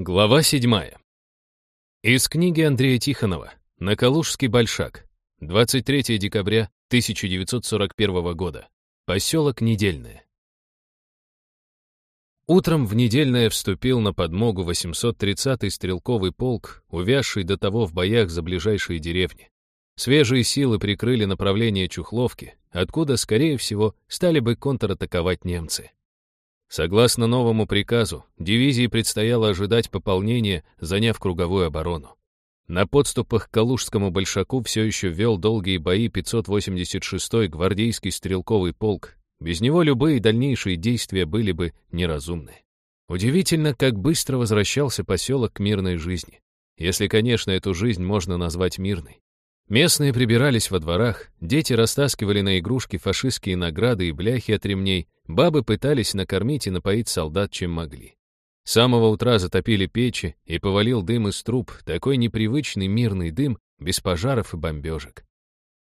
Глава седьмая. Из книги Андрея Тихонова «На Калужский большак». 23 декабря 1941 года. Поселок Недельное. Утром в Недельное вступил на подмогу 830-й стрелковый полк, увязший до того в боях за ближайшие деревни. Свежие силы прикрыли направление Чухловки, откуда, скорее всего, стали бы контратаковать немцы. Согласно новому приказу, дивизии предстояло ожидать пополнения, заняв круговую оборону. На подступах к Калужскому большаку все еще вел долгие бои 586-й гвардейский стрелковый полк. Без него любые дальнейшие действия были бы неразумны. Удивительно, как быстро возвращался поселок к мирной жизни. Если, конечно, эту жизнь можно назвать мирной. Местные прибирались во дворах, дети растаскивали на игрушки фашистские награды и бляхи от ремней, бабы пытались накормить и напоить солдат, чем могли. С самого утра затопили печи, и повалил дым из труб, такой непривычный мирный дым, без пожаров и бомбежек.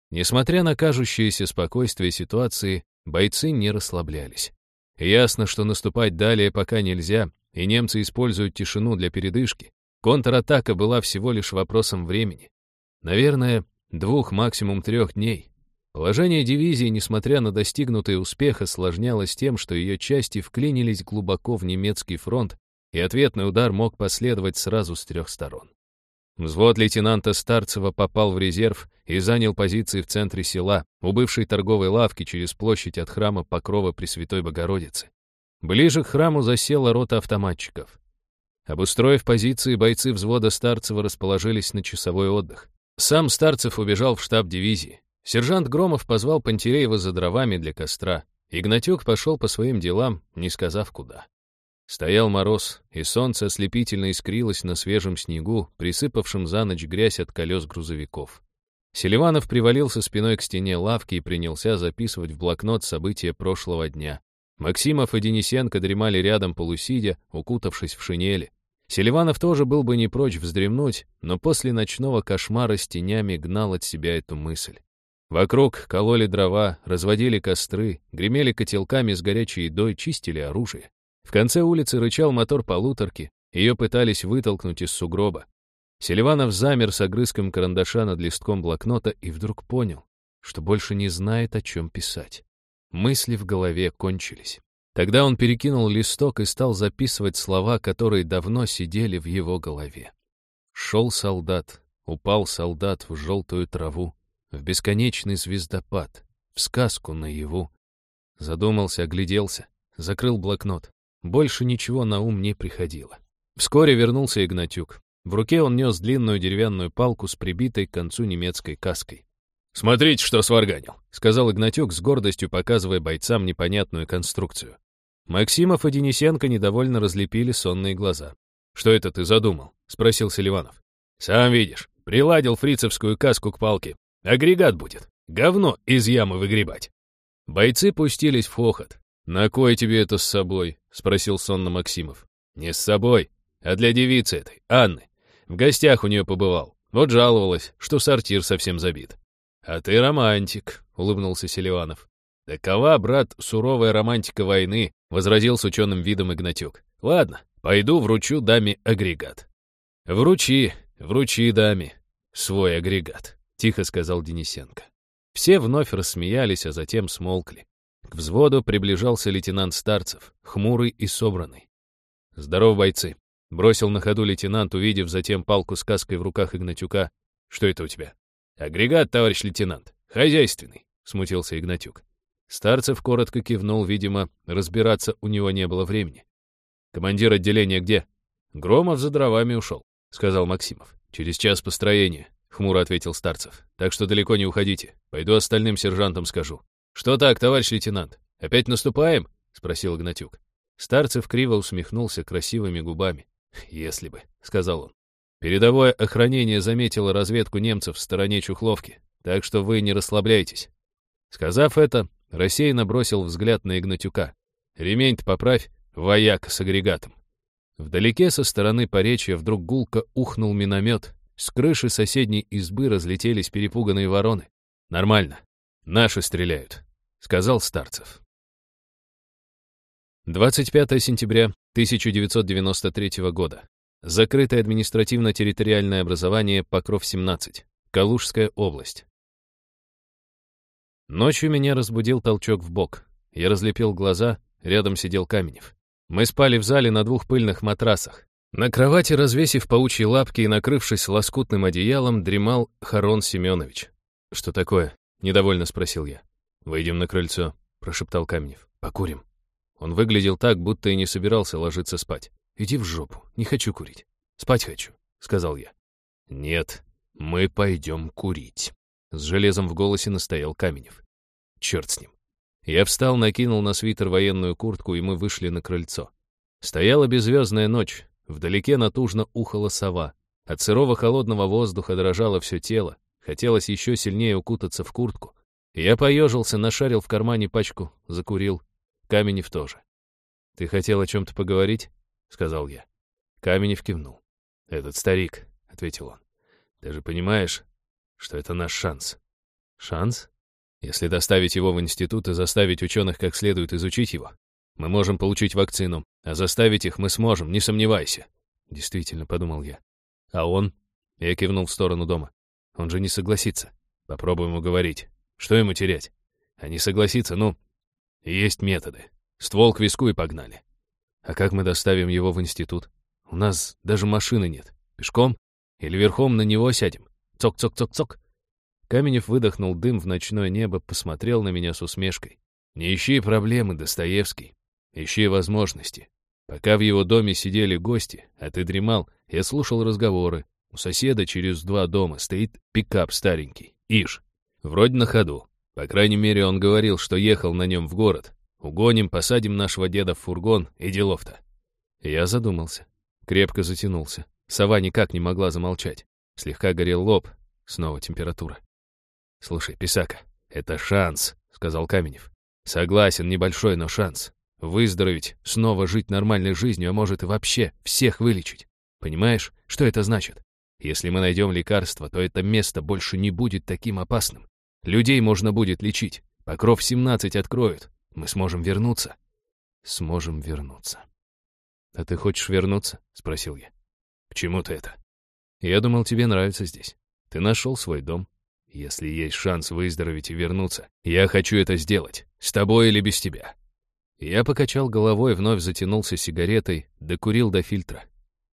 Несмотря на кажущееся спокойствие ситуации, бойцы не расслаблялись. Ясно, что наступать далее пока нельзя, и немцы используют тишину для передышки. Контратака была всего лишь вопросом времени. Наверное, Двух, максимум трех дней. Положение дивизии, несмотря на достигнутый успех, осложнялось тем, что ее части вклинились глубоко в немецкий фронт, и ответный удар мог последовать сразу с трех сторон. Взвод лейтенанта Старцева попал в резерв и занял позиции в центре села, у бывшей торговой лавки через площадь от храма Покрова Пресвятой Богородицы. Ближе к храму засела рота автоматчиков. Обустроив позиции, бойцы взвода Старцева расположились на часовой отдых. Сам Старцев убежал в штаб дивизии. Сержант Громов позвал Пантелеева за дровами для костра. Игнатюк пошел по своим делам, не сказав куда. Стоял мороз, и солнце ослепительно искрилось на свежем снегу, присыпавшем за ночь грязь от колес грузовиков. Селиванов привалился спиной к стене лавки и принялся записывать в блокнот события прошлого дня. Максимов и Денисенко дремали рядом полусидя, укутавшись в шинели. Селиванов тоже был бы не прочь вздремнуть, но после ночного кошмара с тенями гнал от себя эту мысль. Вокруг кололи дрова, разводили костры, гремели котелками с горячей едой, чистили оружие. В конце улицы рычал мотор полуторки, ее пытались вытолкнуть из сугроба. Селиванов замер с огрызком карандаша над листком блокнота и вдруг понял, что больше не знает, о чем писать. Мысли в голове кончились. Тогда он перекинул листок и стал записывать слова, которые давно сидели в его голове. Шел солдат, упал солдат в желтую траву, в бесконечный звездопад, в сказку наяву. Задумался, огляделся, закрыл блокнот. Больше ничего на ум не приходило. Вскоре вернулся Игнатюк. В руке он нес длинную деревянную палку с прибитой к концу немецкой каской. «Смотрите, что сварганил», — сказал Игнатюк с гордостью, показывая бойцам непонятную конструкцию. Максимов и Денисенко недовольно разлепили сонные глаза. «Что это ты задумал?» — спросил Селиванов. «Сам видишь, приладил фрицевскую каску к палке. Агрегат будет. Говно из ямы выгребать». Бойцы пустились в хохот. «На кой тебе это с собой?» — спросил сонно Максимов. «Не с собой, а для девицы этой, Анны. В гостях у нее побывал. Вот жаловалась, что сортир совсем забит». «А ты романтик», — улыбнулся Селиванов. «Такова, брат, суровая романтика войны», — возразил с ученым видом Игнатюк. «Ладно, пойду вручу даме агрегат». «Вручи, вручи даме свой агрегат», — тихо сказал Денисенко. Все вновь рассмеялись, а затем смолкли. К взводу приближался лейтенант Старцев, хмурый и собранный. «Здорово, бойцы!» — бросил на ходу лейтенант, увидев затем палку с каской в руках Игнатюка. «Что это у тебя?» «Агрегат, товарищ лейтенант. Хозяйственный», — смутился Игнатюк. Старцев коротко кивнул, видимо, разбираться у него не было времени. «Командир отделения где?» «Громов за дровами ушел», — сказал Максимов. «Через час построения», — хмуро ответил Старцев. «Так что далеко не уходите. Пойду остальным сержантам скажу». «Что так, товарищ лейтенант? Опять наступаем?» — спросил Игнатюк. Старцев криво усмехнулся красивыми губами. «Если бы», — сказал он. «Передовое охранение заметило разведку немцев в стороне Чухловки, так что вы не расслабляйтесь». Сказав это, Рассеянно бросил взгляд на Игнатюка. «Ремень-то поправь, вояк с агрегатом». Вдалеке со стороны поречья вдруг гулко ухнул миномет. С крыши соседней избы разлетелись перепуганные вороны. «Нормально. Наши стреляют», — сказал Старцев. 25 сентября 1993 года. Закрытое административно-территориальное образование Покров-17. Калужская область. Ночью меня разбудил толчок в бок. Я разлепил глаза, рядом сидел Каменев. Мы спали в зале на двух пыльных матрасах. На кровати, развесив паучьи лапки и накрывшись лоскутным одеялом, дремал Харон Семенович. «Что такое?» — недовольно спросил я. «Выйдем на крыльцо», — прошептал Каменев. «Покурим». Он выглядел так, будто и не собирался ложиться спать. «Иди в жопу, не хочу курить. Спать хочу», — сказал я. «Нет, мы пойдем курить», — с железом в голосе настоял Каменев. Черт с ним. Я встал, накинул на свитер военную куртку, и мы вышли на крыльцо. Стояла беззвездная ночь, вдалеке натужно ухала сова. От сырого холодного воздуха дрожало все тело, хотелось еще сильнее укутаться в куртку. Я поежился, нашарил в кармане пачку, закурил. Каменев тоже. «Ты хотел о чем-то поговорить?» — сказал я. Каменев кивнул. «Этот старик», — ответил он. «Ты же понимаешь, что это наш шанс». «Шанс?» Если доставить его в институт и заставить ученых как следует изучить его, мы можем получить вакцину, а заставить их мы сможем, не сомневайся. Действительно, подумал я. А он? Я кивнул в сторону дома. Он же не согласится. Попробуем уговорить. Что ему терять? А не согласится, ну, есть методы. Ствол к виску и погнали. А как мы доставим его в институт? У нас даже машины нет. Пешком? Или верхом на него сядем? Цок-цок-цок-цок. Каменев выдохнул дым в ночное небо, посмотрел на меня с усмешкой. «Не ищи проблемы, Достоевский. Ищи возможности. Пока в его доме сидели гости, а ты дремал, я слушал разговоры. У соседа через два дома стоит пикап старенький, Иж. Вроде на ходу. По крайней мере, он говорил, что ехал на нем в город. Угоним, посадим нашего деда в фургон и делов-то. Я задумался. Крепко затянулся. Сова никак не могла замолчать. Слегка горел лоб. Снова температура. «Слушай, Писака, это шанс», — сказал Каменев. «Согласен, небольшой, но шанс. Выздороветь, снова жить нормальной жизнью, а может и вообще всех вылечить. Понимаешь, что это значит? Если мы найдем лекарство, то это место больше не будет таким опасным. Людей можно будет лечить. Покров 17 откроют. Мы сможем вернуться. Сможем вернуться. А ты хочешь вернуться? Спросил я. К чему ты это? Я думал, тебе нравится здесь. Ты нашел свой дом, если есть шанс выздороветь и вернуться, я хочу это сделать, с тобой или без тебя. Я покачал головой, вновь затянулся сигаретой, докурил до фильтра.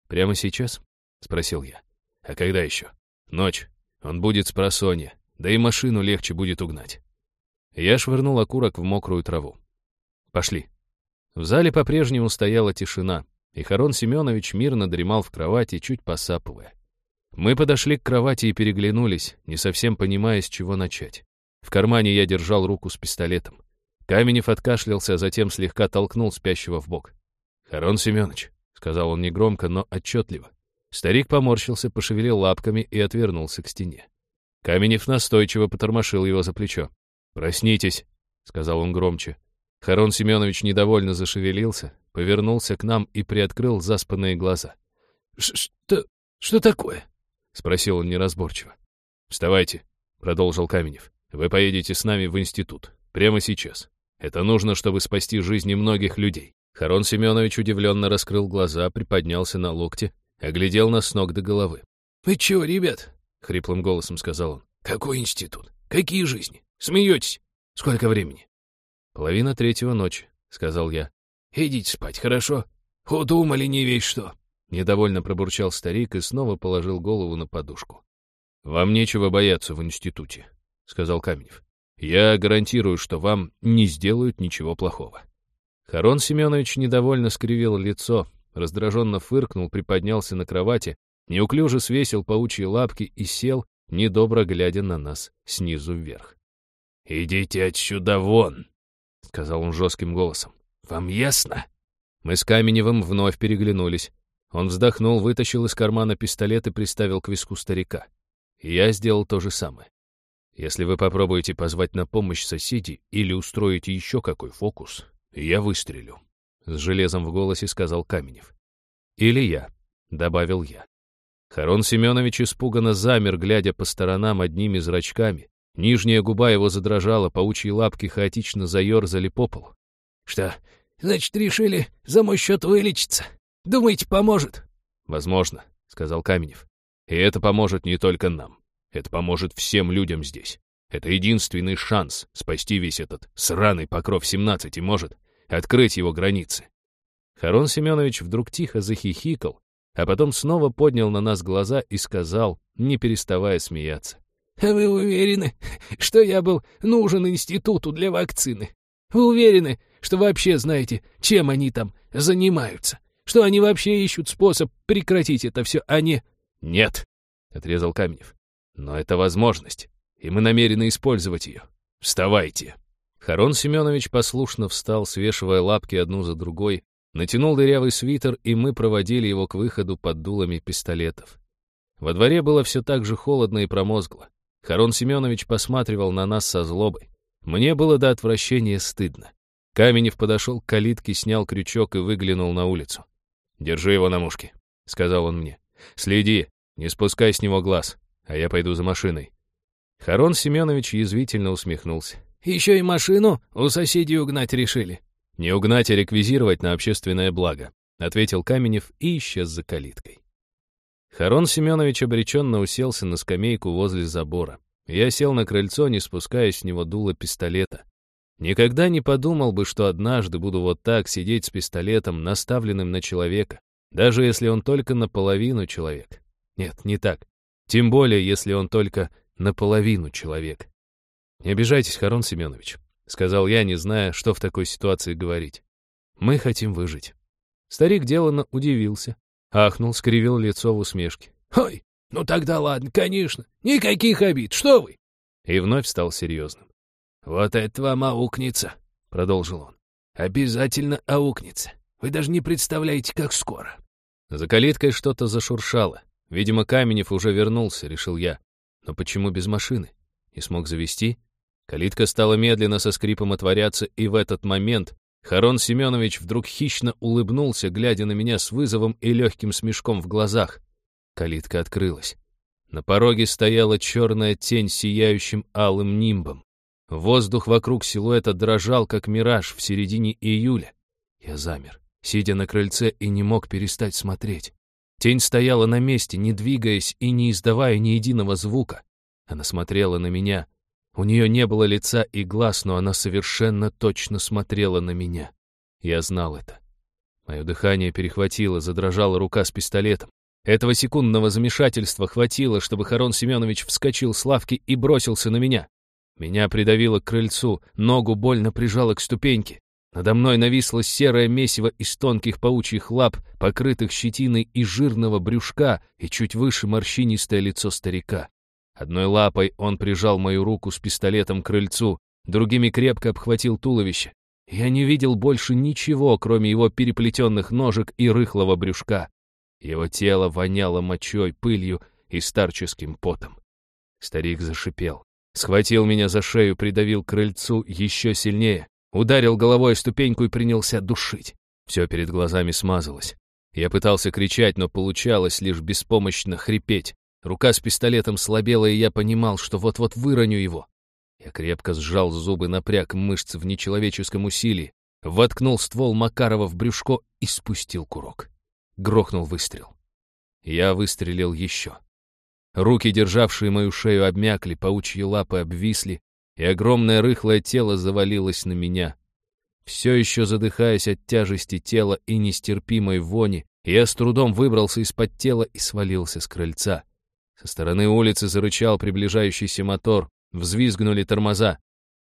«Прямо сейчас?» — спросил я. «А когда еще?» «Ночь. Он будет с просонья, да и машину легче будет угнать». Я швырнул окурок в мокрую траву. «Пошли». В зале по-прежнему стояла тишина, и Харон Семенович мирно дремал в кровати, чуть посапывая. Мы подошли к кровати и переглянулись, не совсем понимая, с чего начать. В кармане я держал руку с пистолетом. Каменев откашлялся, а затем слегка толкнул спящего в бок. «Харон Семенович», — сказал он негромко, но отчетливо. Старик поморщился, пошевелил лапками и отвернулся к стене. Каменев настойчиво потормошил его за плечо. «Проснитесь», — сказал он громче. Харон Семенович недовольно зашевелился, повернулся к нам и приоткрыл заспанные глаза. «Что... что такое?» — спросил он неразборчиво. «Вставайте», — продолжил Каменев. «Вы поедете с нами в институт. Прямо сейчас. Это нужно, чтобы спасти жизни многих людей». Харон Семенович удивленно раскрыл глаза, приподнялся на локте, оглядел нас с ног до головы. «Вы чего, ребят?» — хриплым голосом сказал он. «Какой институт? Какие жизни? Смеетесь? Сколько времени?» «Половина третьего ночи», — сказал я. «Идите спать, хорошо? Удумали не весь что». Недовольно пробурчал старик и снова положил голову на подушку. «Вам нечего бояться в институте», — сказал Каменев. «Я гарантирую, что вам не сделают ничего плохого». Харон Семенович недовольно скривил лицо, раздраженно фыркнул, приподнялся на кровати, неуклюже свесил паучьи лапки и сел, недобро глядя на нас снизу вверх. «Идите отсюда вон!» — сказал он жестким голосом. «Вам ясно?» Мы с Каменевым вновь переглянулись. Он вздохнул, вытащил из кармана пистолет и приставил к виску старика. Я сделал то же самое. Если вы попробуете позвать на помощь соседей или устроите еще какой фокус, я выстрелю. С железом в голосе сказал Каменев. Или я, добавил я. Харон Семенович испуганно замер, глядя по сторонам одними зрачками. Нижняя губа его задрожала, паучьи лапки хаотично заерзали по полу. «Что, значит, решили за мой счет вылечиться?» Думаете, поможет?» «Возможно», — сказал Каменев. «И это поможет не только нам. Это поможет всем людям здесь. Это единственный шанс спасти весь этот сраный покров 17 и может открыть его границы». Харон Семенович вдруг тихо захихикал, а потом снова поднял на нас глаза и сказал, не переставая смеяться. «А «Вы уверены, что я был нужен институту для вакцины? Вы уверены, что вообще знаете, чем они там занимаются? Что они вообще ищут способ прекратить это все, а не...» «Нет», — отрезал Каменев. «Но это возможность, и мы намерены использовать ее. Вставайте». Харон Семенович послушно встал, свешивая лапки одну за другой, натянул дырявый свитер, и мы проводили его к выходу под дулами пистолетов. Во дворе было все так же холодно и промозгло. Харон Семенович посматривал на нас со злобой. Мне было до отвращения стыдно. Каменев подошел к калитке, снял крючок и выглянул на улицу. «Держи его на мушке», — сказал он мне. «Следи, не спускай с него глаз, а я пойду за машиной». Харон Семенович язвительно усмехнулся. «Еще и машину у соседей угнать решили». «Не угнать, а реквизировать на общественное благо», — ответил Каменев и исчез за калиткой. Харон Семенович обреченно уселся на скамейку возле забора. Я сел на крыльцо, не спуская с него дула пистолета. Никогда не подумал бы, что однажды буду вот так сидеть с пистолетом, наставленным на человека, даже если он только наполовину человек. Нет, не так. Тем более, если он только наполовину человек. «Не обижайтесь, Харон Семенович», — сказал я, не зная, что в такой ситуации говорить. «Мы хотим выжить». Старик деланно удивился, ахнул, скривил лицо в усмешке. «Ой, «Ну тогда ладно, конечно. Никаких обид. Что вы?» И вновь стал серьезным. «Вот это вам аукнется», — продолжил он. «Обязательно аукнется. Вы даже не представляете, как скоро». За калиткой что-то зашуршало. Видимо, Каменев уже вернулся, решил я. Но почему без машины? Не смог завести? Калитка стала медленно со скрипом отворяться, и в этот момент Харон Семенович вдруг хищно улыбнулся, глядя на меня с вызовом и легким смешком в глазах. Калитка открылась. На пороге стояла черная тень с сияющим алым нимбом. Воздух вокруг силуэта дрожал, как мираж в середине июля. Я замер, сидя на крыльце, и не мог перестать смотреть. Тень стояла на месте, не двигаясь и не издавая ни единого звука. Она смотрела на меня. У нее не было лица и глаз, но она совершенно точно смотрела на меня. Я знал это. Мое дыхание перехватило, задрожала рука с пистолетом. Этого секундного замешательства хватило, чтобы Харон Семенович вскочил с лавки и бросился на меня. Меня придавило к крыльцу, ногу больно прижало к ступеньке. Надо мной нависло серое месиво из тонких паучьих лап, покрытых щетиной и жирного брюшка, и чуть выше морщинистое лицо старика. Одной лапой он прижал мою руку с пистолетом к крыльцу, другими крепко обхватил туловище. Я не видел больше ничего, кроме его переплетенных ножек и рыхлого брюшка. Его тело воняло мочой, пылью и старческим потом. Старик зашипел. Схватил меня за шею, придавил крыльцу еще сильнее, ударил головой о ступеньку и принялся душить. Все перед глазами смазалось. Я пытался кричать, но получалось лишь беспомощно хрипеть. Рука с пистолетом слабела, и я понимал, что вот-вот выроню его. Я крепко сжал зубы, напряг мышцы в нечеловеческом усилии, воткнул ствол Макарова в брюшко и спустил курок. Грохнул выстрел. Я выстрелил еще. Руки, державшие мою шею, обмякли, паучьи лапы обвисли, и огромное рыхлое тело завалилось на меня. Все еще задыхаясь от тяжести тела и нестерпимой вони, я с трудом выбрался из-под тела и свалился с крыльца. Со стороны улицы зарычал приближающийся мотор, взвизгнули тормоза.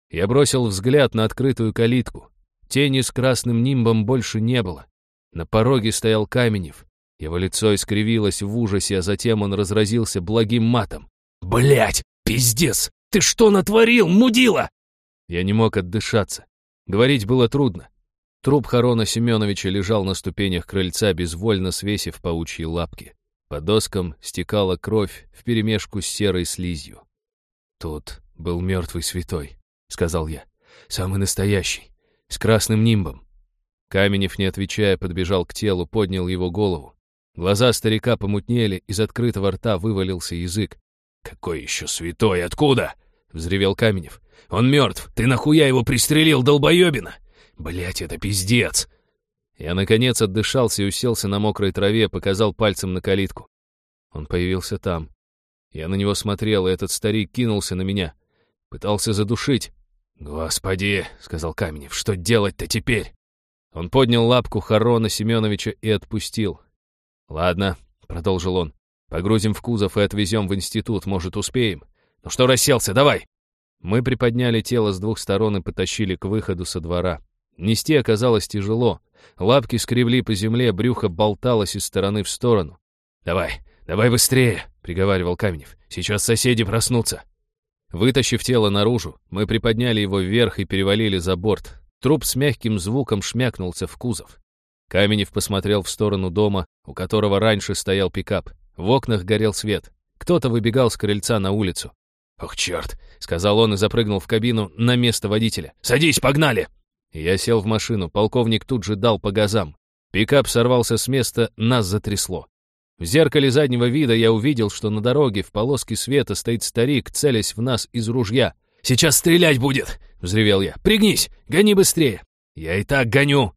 Я бросил взгляд на открытую калитку. Тени с красным нимбом больше не было. На пороге стоял Каменев. Его лицо искривилось в ужасе, а затем он разразился благим матом. Блять, пиздец! Ты что натворил, мудила?» Я не мог отдышаться. Говорить было трудно. Труп Харона Семеновича лежал на ступенях крыльца, безвольно свесив паучьи лапки. По доскам стекала кровь вперемешку с серой слизью. «Тут был мертвый святой», — сказал я. «Самый настоящий, с красным нимбом. Каменев, не отвечая, подбежал к телу, поднял его голову. Глаза старика помутнели, из открытого рта вывалился язык. «Какой еще святой? Откуда?» — взревел Каменев. «Он мертв! Ты нахуя его пристрелил, долбоебина? Блять, это пиздец!» Я, наконец, отдышался и уселся на мокрой траве, показал пальцем на калитку. Он появился там. Я на него смотрел, и этот старик кинулся на меня. Пытался задушить. «Господи!» — сказал Каменев. «Что делать-то теперь?» Он поднял лапку Харона Семеновича и отпустил. «Ладно», — продолжил он. «Погрузим в кузов и отвезем в институт. Может, успеем? Ну что расселся, давай!» Мы приподняли тело с двух сторон и потащили к выходу со двора. Нести оказалось тяжело. Лапки скребли по земле, брюхо болталось из стороны в сторону. «Давай, давай быстрее!» — приговаривал Каменев. «Сейчас соседи проснутся!» Вытащив тело наружу, мы приподняли его вверх и перевалили за борт. Труп с мягким звуком шмякнулся в кузов. Каменев посмотрел в сторону дома, у которого раньше стоял пикап. В окнах горел свет. Кто-то выбегал с крыльца на улицу. «Ох, черт!» — сказал он и запрыгнул в кабину на место водителя. «Садись, погнали!» Я сел в машину, полковник тут же дал по газам. Пикап сорвался с места, нас затрясло. В зеркале заднего вида я увидел, что на дороге в полоске света стоит старик, целясь в нас из ружья. «Сейчас стрелять будет!» — взревел я. «Пригнись! Гони быстрее!» «Я и так гоню!»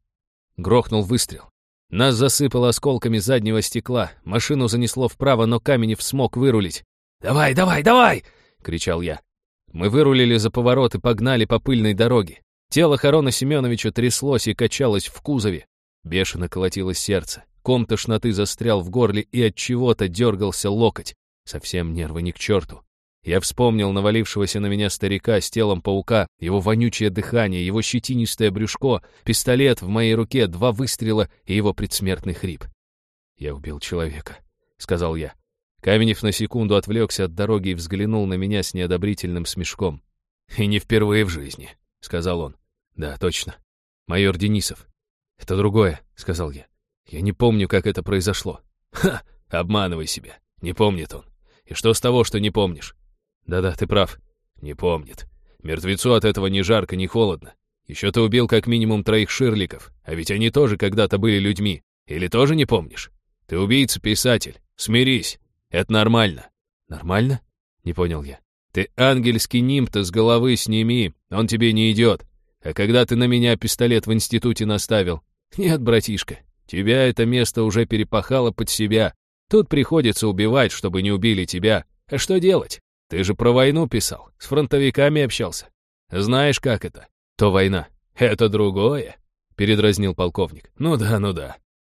Грохнул выстрел. Нас засыпало осколками заднего стекла. Машину занесло вправо, но Каменев смог вырулить. «Давай, давай, давай!» — кричал я. Мы вырулили за поворот и погнали по пыльной дороге. Тело Харона Семеновича тряслось и качалось в кузове. Бешено колотилось сердце. Ком тошноты застрял в горле и от чего-то дергался локоть. Совсем нервы ни к черту. Я вспомнил навалившегося на меня старика с телом паука, его вонючее дыхание, его щетинистое брюшко, пистолет в моей руке, два выстрела и его предсмертный хрип. «Я убил человека», — сказал я. Каменев на секунду отвлекся от дороги и взглянул на меня с неодобрительным смешком. «И не впервые в жизни», — сказал он. «Да, точно. Майор Денисов». «Это другое», — сказал я. «Я не помню, как это произошло». «Ха! Обманывай себя. Не помнит он. И что с того, что не помнишь?» «Да-да, ты прав. Не помнит. Мертвецу от этого ни жарко, ни холодно. Еще ты убил как минимум троих ширликов, а ведь они тоже когда-то были людьми. Или тоже не помнишь? Ты убийца-писатель. Смирись. Это нормально». «Нормально?» — не понял я. Ты ангельский нимб-то с головы сними, он тебе не идет. А когда ты на меня пистолет в институте наставил? Нет, братишка, тебя это место уже перепахало под себя. Тут приходится убивать, чтобы не убили тебя. А что делать? Ты же про войну писал, с фронтовиками общался. Знаешь, как это? То война. Это другое, передразнил полковник. Ну да, ну да.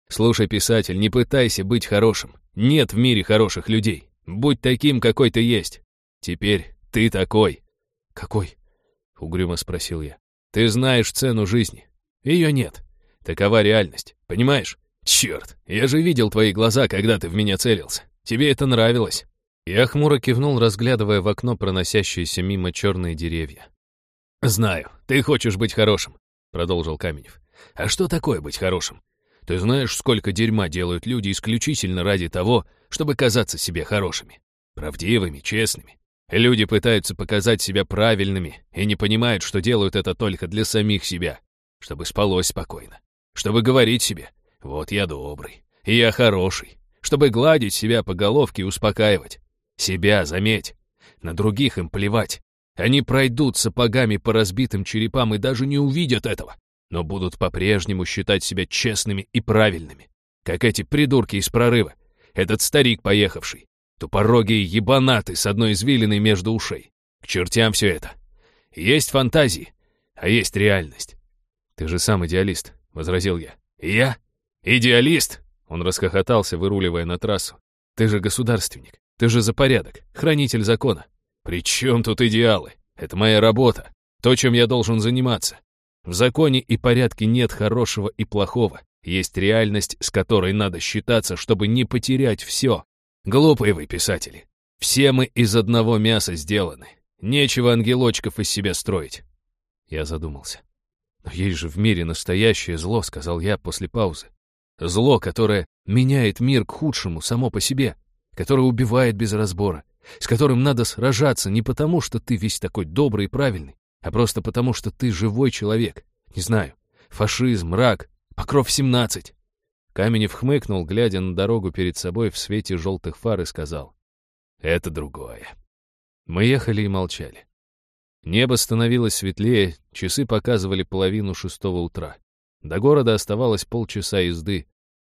Слушай, писатель, не пытайся быть хорошим. Нет в мире хороших людей. Будь таким, какой ты есть. Теперь ты такой. Какой? Угрюмо спросил я. Ты знаешь цену жизни. Ее нет. Такова реальность. Понимаешь? Черт, я же видел твои глаза, когда ты в меня целился. Тебе это нравилось. Я хмуро кивнул, разглядывая в окно проносящиеся мимо черные деревья. «Знаю, ты хочешь быть хорошим», — продолжил Каменев. «А что такое быть хорошим? Ты знаешь, сколько дерьма делают люди исключительно ради того, чтобы казаться себе хорошими, правдивыми, честными. Люди пытаются показать себя правильными и не понимают, что делают это только для самих себя, чтобы спалось спокойно, чтобы говорить себе «вот я добрый, и я хороший», чтобы гладить себя по головке и успокаивать. Себя, заметь, на других им плевать. Они пройдут сапогами по разбитым черепам и даже не увидят этого, но будут по-прежнему считать себя честными и правильными, как эти придурки из прорыва, этот старик поехавший, Тупорогие ебанаты с одной извилиной между ушей. К чертям все это. Есть фантазии, а есть реальность. Ты же сам идеалист, — возразил я. Я? Идеалист? Он расхохотался, выруливая на трассу. Ты же государственник. Ты же за порядок, хранитель закона. При чем тут идеалы? Это моя работа. То, чем я должен заниматься. В законе и порядке нет хорошего и плохого. Есть реальность, с которой надо считаться, чтобы не потерять все. Глупые вы, писатели. Все мы из одного мяса сделаны. Нечего ангелочков из себя строить. Я задумался. Но есть же в мире настоящее зло, сказал я после паузы. Зло, которое меняет мир к худшему само по себе, которое убивает без разбора, с которым надо сражаться не потому, что ты весь такой добрый и правильный, а просто потому, что ты живой человек. Не знаю, фашизм, рак, покров 17. Каменев хмыкнул, глядя на дорогу перед собой в свете желтых фар и сказал. «Это другое». Мы ехали и молчали. Небо становилось светлее, часы показывали половину шестого утра. До города оставалось полчаса езды.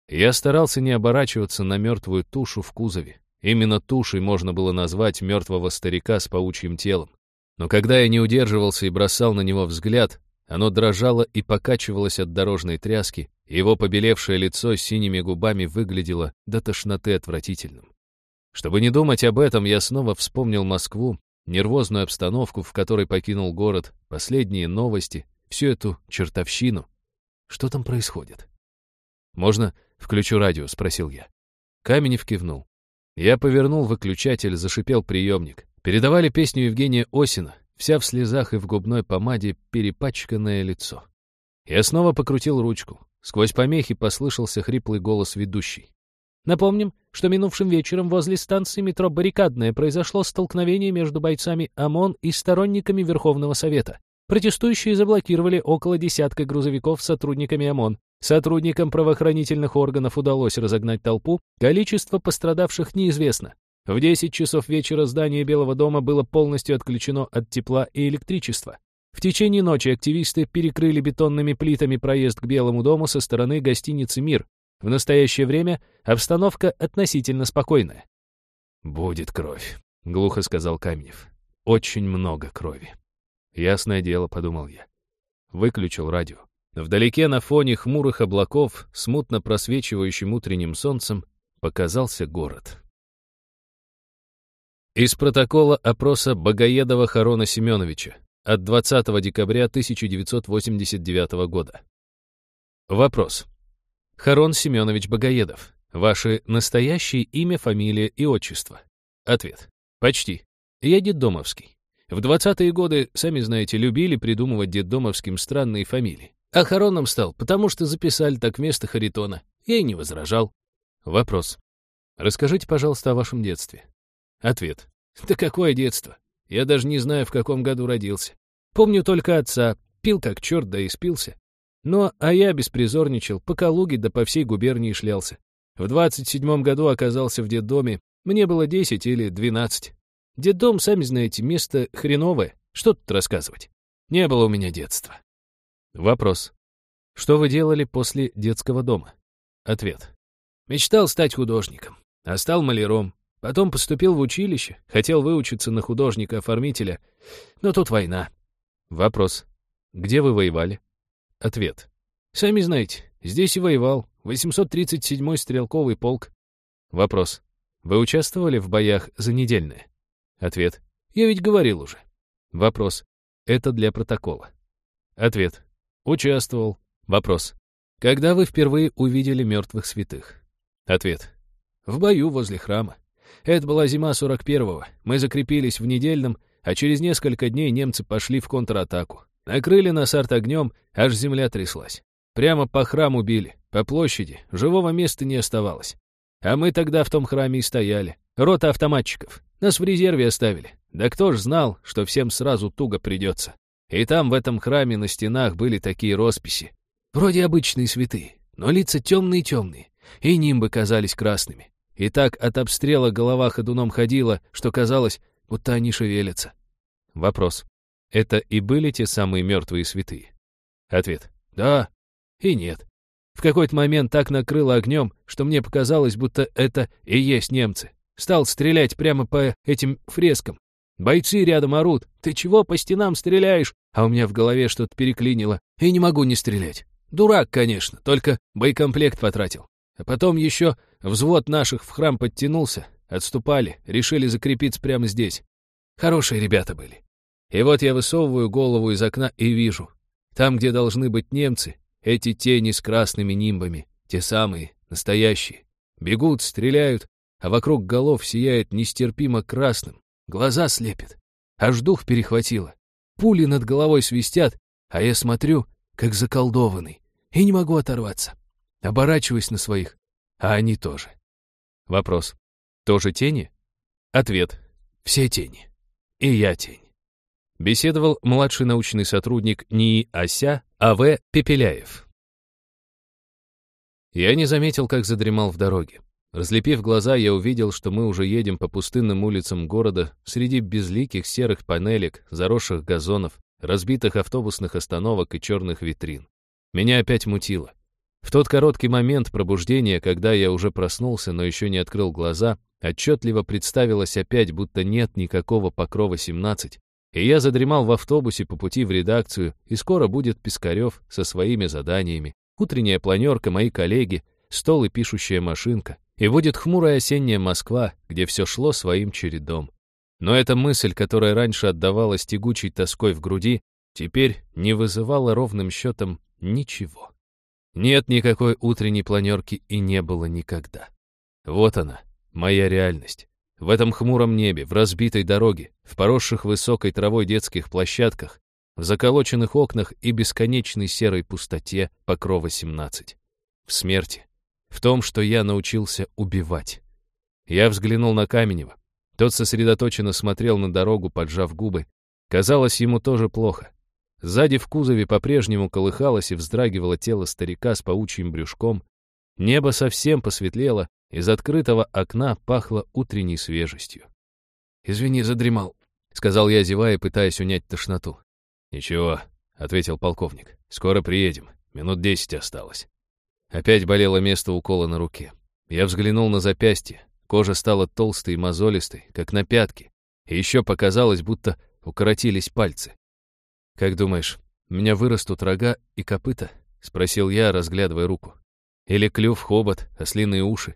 Я старался не оборачиваться на мертвую тушу в кузове. Именно тушей можно было назвать мертвого старика с паучьим телом. Но когда я не удерживался и бросал на него взгляд, оно дрожало и покачивалось от дорожной тряски, и его побелевшее лицо с синими губами выглядело до тошноты отвратительным. Чтобы не думать об этом, я снова вспомнил Москву, нервозную обстановку, в которой покинул город, последние новости, всю эту чертовщину. Что там происходит? «Можно включу радио?» — спросил я. Каменев кивнул. Я повернул выключатель, зашипел приемник. Передавали песню Евгения Осина, вся в слезах и в губной помаде перепачканное лицо. Я снова покрутил ручку. Сквозь помехи послышался хриплый голос ведущей. Напомним, что минувшим вечером возле станции метро «Баррикадная» произошло столкновение между бойцами ОМОН и сторонниками Верховного Совета. Протестующие заблокировали около десятка грузовиков с сотрудниками ОМОН. Сотрудникам правоохранительных органов удалось разогнать толпу, количество пострадавших неизвестно. В 10 часов вечера здание Белого дома было полностью отключено от тепла и электричества. В течение ночи активисты перекрыли бетонными плитами проезд к Белому дому со стороны гостиницы «Мир». В настоящее время обстановка относительно спокойная. «Будет кровь», — глухо сказал Каменев. «Очень много крови». «Ясное дело», — подумал я. Выключил радио. Вдалеке на фоне хмурых облаков, смутно просвечивающим утренним солнцем, показался город. Из протокола опроса Богоедова Харона Семеновича от 20 декабря 1989 года. Вопрос. Харон Семенович Богоедов. Ваше настоящее имя, фамилия и отчество? Ответ. Почти. Я детдомовский. В 20-е годы, сами знаете, любили придумывать детдомовским странные фамилии. А Хароном стал, потому что записали так вместо Харитона. Я и не возражал. Вопрос. Расскажите, пожалуйста, о вашем детстве. Ответ. Да какое детство? Я даже не знаю, в каком году родился. Помню только отца. Пил как черт, да и спился. Но, а я беспризорничал, по Калуге да по всей губернии шлялся. В 27-м году оказался в детдоме. Мне было 10 или 12. Детдом, сами знаете, место хреновое. Что тут рассказывать? Не было у меня детства. Вопрос. Что вы делали после детского дома? Ответ. Мечтал стать художником, а стал маляром. Потом поступил в училище, хотел выучиться на художника-оформителя, но тут война. Вопрос. Где вы воевали? Ответ. Сами знаете, здесь и воевал. 837-й стрелковый полк. Вопрос. Вы участвовали в боях за недельное? Ответ. Я ведь говорил уже. Вопрос. Это для протокола. Ответ. Участвовал. Вопрос. Когда вы впервые увидели мертвых святых? Ответ. В бою возле храма. Это была зима 41-го. Мы закрепились в недельном, а через несколько дней немцы пошли в контратаку. Накрыли нас артогнем, аж земля тряслась. Прямо по храму били, по площади, живого места не оставалось. А мы тогда в том храме и стояли. Рота автоматчиков. Нас в резерве оставили. Да кто ж знал, что всем сразу туго придется. И там, в этом храме, на стенах были такие росписи. Вроде обычные святые, но лица темные-темные, и нимбы казались красными. И так от обстрела голова ходуном ходила, что казалось, будто они шевелятся. Вопрос. Это и были те самые мертвые святые? Ответ. Да и нет. В какой-то момент так накрыло огнем, что мне показалось, будто это и есть немцы. Стал стрелять прямо по этим фрескам. Бойцы рядом орут. «Ты чего по стенам стреляешь?» А у меня в голове что-то переклинило. И не могу не стрелять. Дурак, конечно, только боекомплект потратил. А потом еще взвод наших в храм подтянулся, отступали, решили закрепиться прямо здесь. Хорошие ребята были. И вот я высовываю голову из окна и вижу. Там, где должны быть немцы, эти тени с красными нимбами, те самые, настоящие. Бегут, стреляют, а вокруг голов сияет нестерпимо красным. Глаза слепят. Аж дух перехватило. Пули над головой свистят, а я смотрю, как заколдованный, и не могу оторваться. Оборачиваюсь на своих, а они тоже. Вопрос. Тоже тени? Ответ. Все тени. И я тень. Беседовал младший научный сотрудник НИИ АСЯ А.В. Пепеляев. Я не заметил, как задремал в дороге. Разлепив глаза, я увидел, что мы уже едем по пустынным улицам города среди безликих серых панелек, заросших газонов, разбитых автобусных остановок и черных витрин. Меня опять мутило. В тот короткий момент пробуждения, когда я уже проснулся, но еще не открыл глаза, отчетливо представилось опять, будто нет никакого покрова 17, и я задремал в автобусе по пути в редакцию, и скоро будет Пискарев со своими заданиями, утренняя планерка, мои коллеги, стол и пишущая машинка, и будет хмурая осенняя Москва, где все шло своим чередом. Но эта мысль, которая раньше отдавалась тягучей тоской в груди, теперь не вызывала ровным счетом ничего. Нет никакой утренней планерки и не было никогда. Вот она, моя реальность. В этом хмуром небе, в разбитой дороге, в поросших высокой травой детских площадках, в заколоченных окнах и бесконечной серой пустоте покрова 17. В смерти. В том, что я научился убивать. Я взглянул на Каменева. Тот сосредоточенно смотрел на дорогу, поджав губы. Казалось, ему тоже плохо. Сзади в кузове по-прежнему колыхалось и вздрагивало тело старика с паучьим брюшком. Небо совсем посветлело, из открытого окна пахло утренней свежестью. «Извини, задремал», — сказал я, зевая, пытаясь унять тошноту. «Ничего», — ответил полковник. «Скоро приедем. Минут десять осталось». Опять болело место укола на руке. Я взглянул на запястье. Кожа стала толстой и мозолистой, как на пятке. И еще показалось, будто укоротились пальцы. «Как думаешь, у меня вырастут рога и копыта?» — спросил я, разглядывая руку. «Или клюв, хобот, ослиные уши?»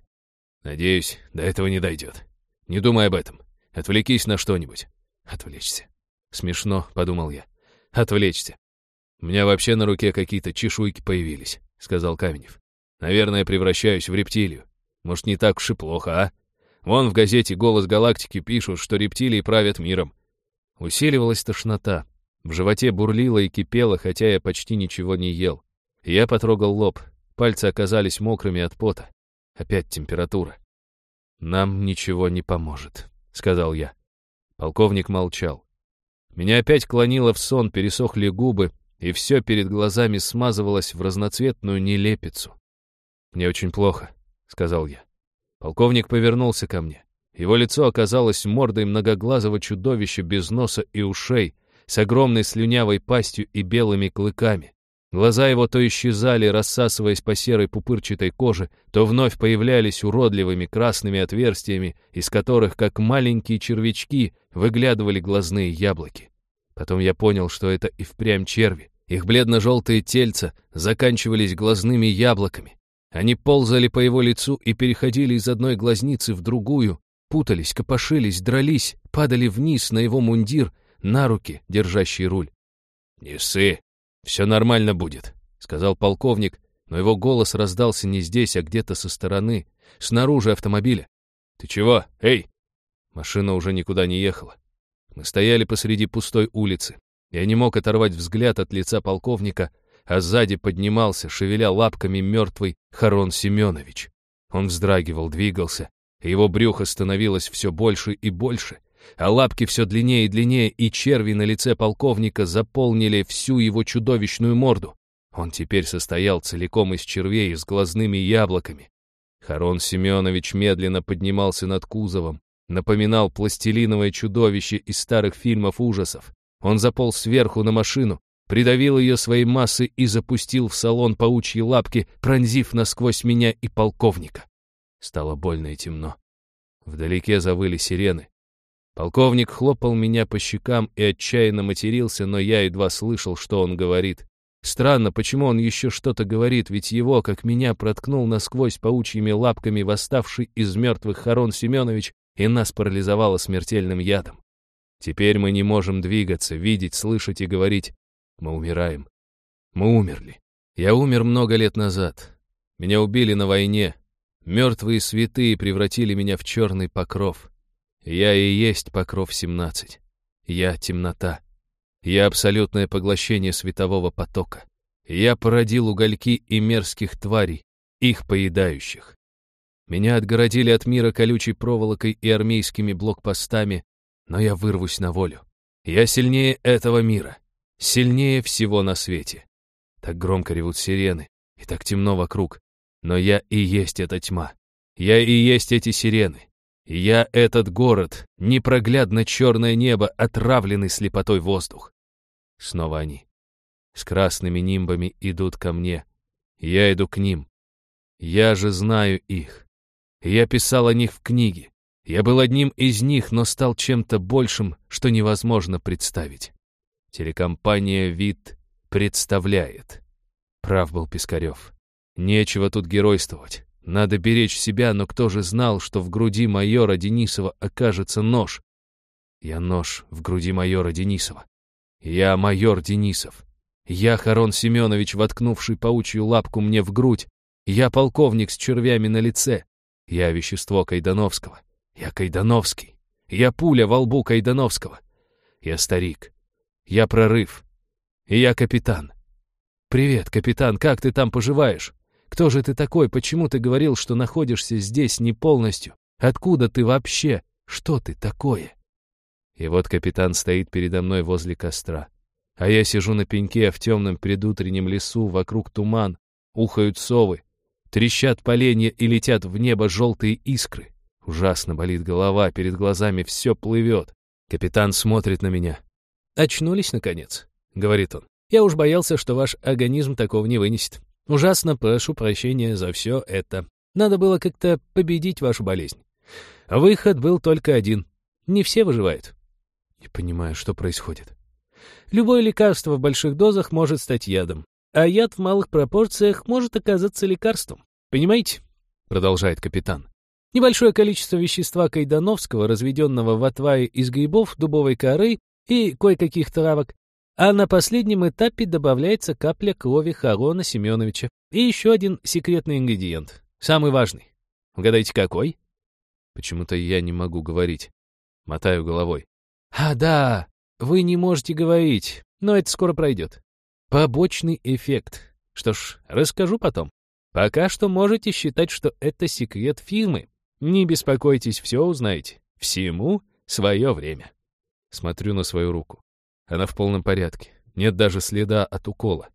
«Надеюсь, до этого не дойдет. Не думай об этом. Отвлекись на что-нибудь». «Отвлечься». «Смешно», — подумал я. «Отвлечься». «У меня вообще на руке какие-то чешуйки появились», — сказал Каменев. «Наверное, превращаюсь в рептилию. Может, не так уж и плохо, а? Вон в газете «Голос галактики» пишут, что рептилии правят миром». Усиливалась тошнота. В животе бурлило и кипело, хотя я почти ничего не ел. Я потрогал лоб. Пальцы оказались мокрыми от пота. Опять температура. «Нам ничего не поможет», — сказал я. Полковник молчал. Меня опять клонило в сон, пересохли губы, и все перед глазами смазывалось в разноцветную нелепицу. «Мне очень плохо», — сказал я. Полковник повернулся ко мне. Его лицо оказалось мордой многоглазого чудовища без носа и ушей, с огромной слюнявой пастью и белыми клыками. Глаза его то исчезали, рассасываясь по серой пупырчатой коже, то вновь появлялись уродливыми красными отверстиями, из которых, как маленькие червячки, выглядывали глазные яблоки. Потом я понял, что это и впрямь черви. Их бледно-желтые тельца заканчивались глазными яблоками. Они ползали по его лицу и переходили из одной глазницы в другую, путались, копошились, дрались, падали вниз на его мундир, на руки, держащие руль. «Не ссы!» «Все нормально будет», — сказал полковник, но его голос раздался не здесь, а где-то со стороны, снаружи автомобиля. «Ты чего? Эй!» Машина уже никуда не ехала. Мы стояли посреди пустой улицы. Я не мог оторвать взгляд от лица полковника, а сзади поднимался, шевеля лапками мертвый Харон Семенович. Он вздрагивал, двигался, его брюхо становилось все больше и больше — а лапки все длиннее и длиннее, и черви на лице полковника заполнили всю его чудовищную морду. Он теперь состоял целиком из червей с глазными яблоками. Харон Семенович медленно поднимался над кузовом, напоминал пластилиновое чудовище из старых фильмов ужасов. Он заполз сверху на машину, придавил ее своей массой и запустил в салон паучьи лапки, пронзив насквозь меня и полковника. Стало больно и темно. Вдалеке завыли сирены. Полковник хлопал меня по щекам и отчаянно матерился, но я едва слышал, что он говорит. Странно, почему он еще что-то говорит, ведь его, как меня, проткнул насквозь паучьими лапками восставший из мертвых Харон Семенович и нас парализовало смертельным ядом. Теперь мы не можем двигаться, видеть, слышать и говорить. Мы умираем. Мы умерли. Я умер много лет назад. Меня убили на войне. Мертвые святые превратили меня в черный покров. Я и есть покров 17. Я темнота. Я абсолютное поглощение светового потока. Я породил угольки и мерзких тварей, их поедающих. Меня отгородили от мира колючей проволокой и армейскими блокпостами, но я вырвусь на волю. Я сильнее этого мира, сильнее всего на свете. Так громко ревут сирены, и так темно вокруг, но я и есть эта тьма. Я и есть эти сирены. Я этот город, непроглядно черное небо, отравленный слепотой воздух. Снова они. с красными нимбами идут ко мне. Я иду к ним. Я же знаю их. Я писал о них в книге. Я был одним из них, но стал чем-то большим, что невозможно представить. Телекомпания «Вид» представляет. Прав был Пискарев. Нечего тут геройствовать. Надо беречь себя, но кто же знал, что в груди майора Денисова окажется нож? Я нож в груди майора Денисова. Я майор Денисов. Я Харон Семенович, воткнувший паучью лапку мне в грудь. Я полковник с червями на лице. Я вещество Кайдановского. Я Кайдановский. Я пуля во лбу Кайдановского. Я старик. Я прорыв. И я капитан. Привет, капитан, как ты там поживаешь? Кто же ты такой? Почему ты говорил, что находишься здесь не полностью? Откуда ты вообще? Что ты такое? И вот капитан стоит передо мной возле костра. А я сижу на пеньке в темном предутреннем лесу, вокруг туман, ухают совы, трещат поленья и летят в небо желтые искры. Ужасно болит голова, перед глазами все плывет. Капитан смотрит на меня. «Очнулись, наконец», — говорит он. «Я уж боялся, что ваш организм такого не вынесет. Ужасно прошу прощения за все это. Надо было как-то победить вашу болезнь. Выход был только один. Не все выживают. Не понимаю, что происходит. Любое лекарство в больших дозах может стать ядом, а яд в малых пропорциях может оказаться лекарством. Понимаете? Продолжает капитан. Небольшое количество вещества Кайдановского, разведенного в отвае из грибов, дубовой коры и кое-каких травок, а на последнем этапе добавляется капля крови Харона Семеновича и еще один секретный ингредиент, самый важный. Угадайте, какой? Почему-то я не могу говорить. Мотаю головой. А, да, вы не можете говорить, но это скоро пройдет. Побочный эффект. Что ж, расскажу потом. Пока что можете считать, что это секрет фирмы. Не беспокойтесь, все узнаете. Всему свое время. Смотрю на свою руку. Она в полном порядке. Нет даже следа от укола.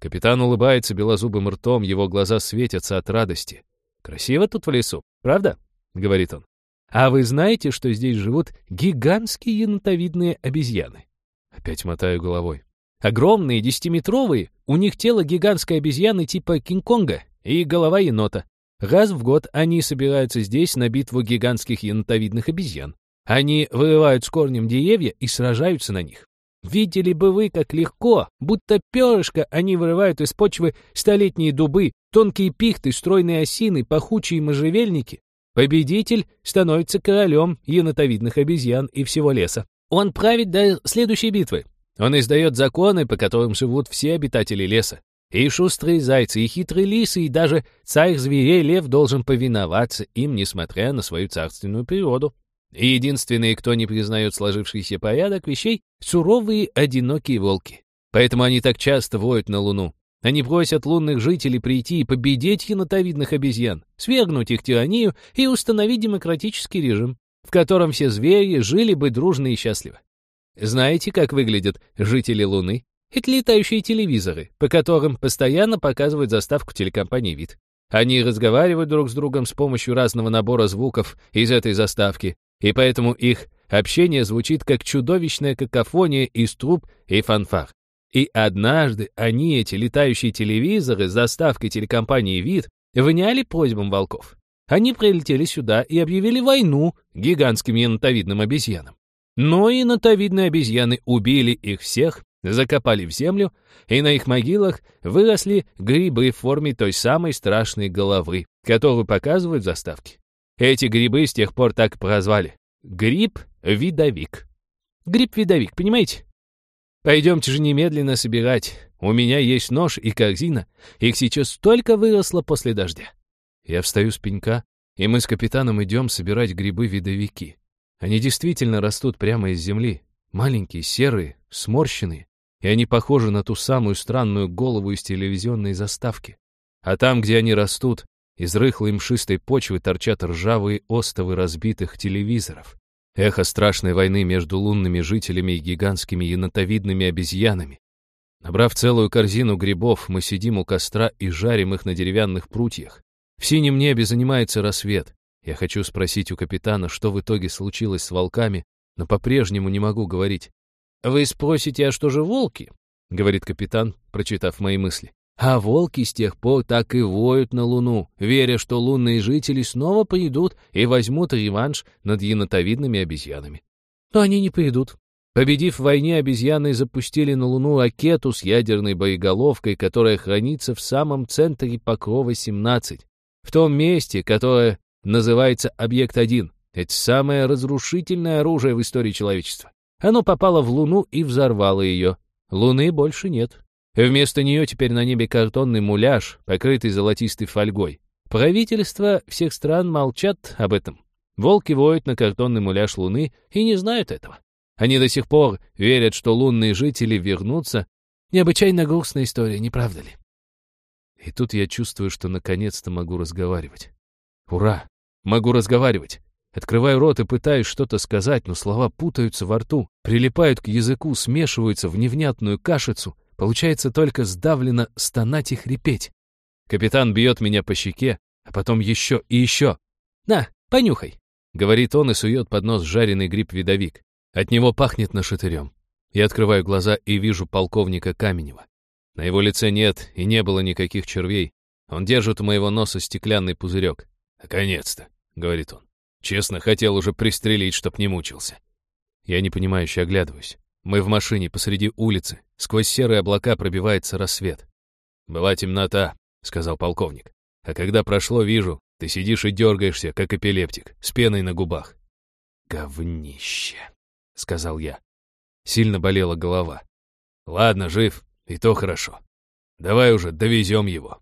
Капитан улыбается белозубым ртом, его глаза светятся от радости. «Красиво тут в лесу, правда?» — говорит он. А вы знаете, что здесь живут гигантские енотовидные обезьяны? Опять мотаю головой. Огромные, десятиметровые, у них тело гигантской обезьяны типа Кинг-Конга и голова енота. Раз в год они собираются здесь на битву гигантских енотовидных обезьян. Они вырывают с корнем деревья и сражаются на них. Видели бы вы, как легко, будто перышко они вырывают из почвы столетние дубы, тонкие пихты, стройные осины, пахучие можжевельники, Победитель становится королем енотовидных обезьян и всего леса. Он правит до следующей битвы. Он издает законы, по которым живут все обитатели леса. И шустрые зайцы, и хитрые лисы, и даже царь зверей лев должен повиноваться им, несмотря на свою царственную природу. И единственные, кто не признает сложившийся порядок вещей, суровые одинокие волки. Поэтому они так часто воют на луну. Они просят лунных жителей прийти и победить енотовидных обезьян, свергнуть их тиранию и установить демократический режим, в котором все звери жили бы дружно и счастливо. Знаете, как выглядят жители Луны? Это летающие телевизоры, по которым постоянно показывают заставку телекомпании «Вид». Они разговаривают друг с другом с помощью разного набора звуков из этой заставки, и поэтому их общение звучит как чудовищная какофония из труб и фанфар. И однажды они, эти летающие телевизоры с заставкой телекомпании «Вид», вняли просьбам волков. Они прилетели сюда и объявили войну гигантским енотовидным обезьянам. Но енотовидные обезьяны убили их всех, закопали в землю, и на их могилах выросли грибы в форме той самой страшной головы, которую показывают в заставке. Эти грибы с тех пор так прозвали. Гриб-видовик. Гриб-видовик, понимаете? Пойдемте же немедленно собирать. У меня есть нож и корзина. Их сейчас столько выросло после дождя. Я встаю с пенька, и мы с капитаном идем собирать грибы-видовики. Они действительно растут прямо из земли. Маленькие, серые, сморщенные. И они похожи на ту самую странную голову из телевизионной заставки. А там, где они растут, из рыхлой мшистой почвы торчат ржавые остовы разбитых телевизоров. Эхо страшной войны между лунными жителями и гигантскими енотовидными обезьянами. Набрав целую корзину грибов, мы сидим у костра и жарим их на деревянных прутьях. В синем небе занимается рассвет. Я хочу спросить у капитана, что в итоге случилось с волками, но по-прежнему не могу говорить. Вы спросите, а что же волки? — говорит капитан, прочитав мои мысли. А волки с тех пор так и воют на Луну, веря, что лунные жители снова придут и возьмут реванш над енотовидными обезьянами. Но они не придут. Победив в войне, обезьяны запустили на Луну ракету с ядерной боеголовкой, которая хранится в самом центре Покрова-17, в том месте, которое называется Объект-1. Это самое разрушительное оружие в истории человечества. Оно попало в Луну и взорвало ее. Луны больше нет. Вместо нее теперь на небе картонный муляж, покрытый золотистой фольгой. Правительства всех стран молчат об этом. Волки воют на картонный муляж Луны и не знают этого. Они до сих пор верят, что лунные жители вернутся. Необычайно грустная история, не правда ли? И тут я чувствую, что наконец-то могу разговаривать. Ура! Могу разговаривать. Открываю рот и пытаюсь что-то сказать, но слова путаются во рту, прилипают к языку, смешиваются в невнятную кашицу — Получается только сдавленно стонать и хрипеть. Капитан бьет меня по щеке, а потом еще и еще. «На, понюхай», — говорит он и сует под нос жареный гриб-видовик. От него пахнет нашатырем. Я открываю глаза и вижу полковника Каменева. На его лице нет и не было никаких червей. Он держит у моего носа стеклянный пузырек. «Наконец-то», — говорит он. «Честно, хотел уже пристрелить, чтоб не мучился». Я непонимающе оглядываюсь. Мы в машине посреди улицы. Сквозь серые облака пробивается рассвет. «Была темнота», — сказал полковник. «А когда прошло, вижу, ты сидишь и дергаешься, как эпилептик, с пеной на губах». «Говнище», — сказал я. Сильно болела голова. «Ладно, жив, и то хорошо. Давай уже довезем его».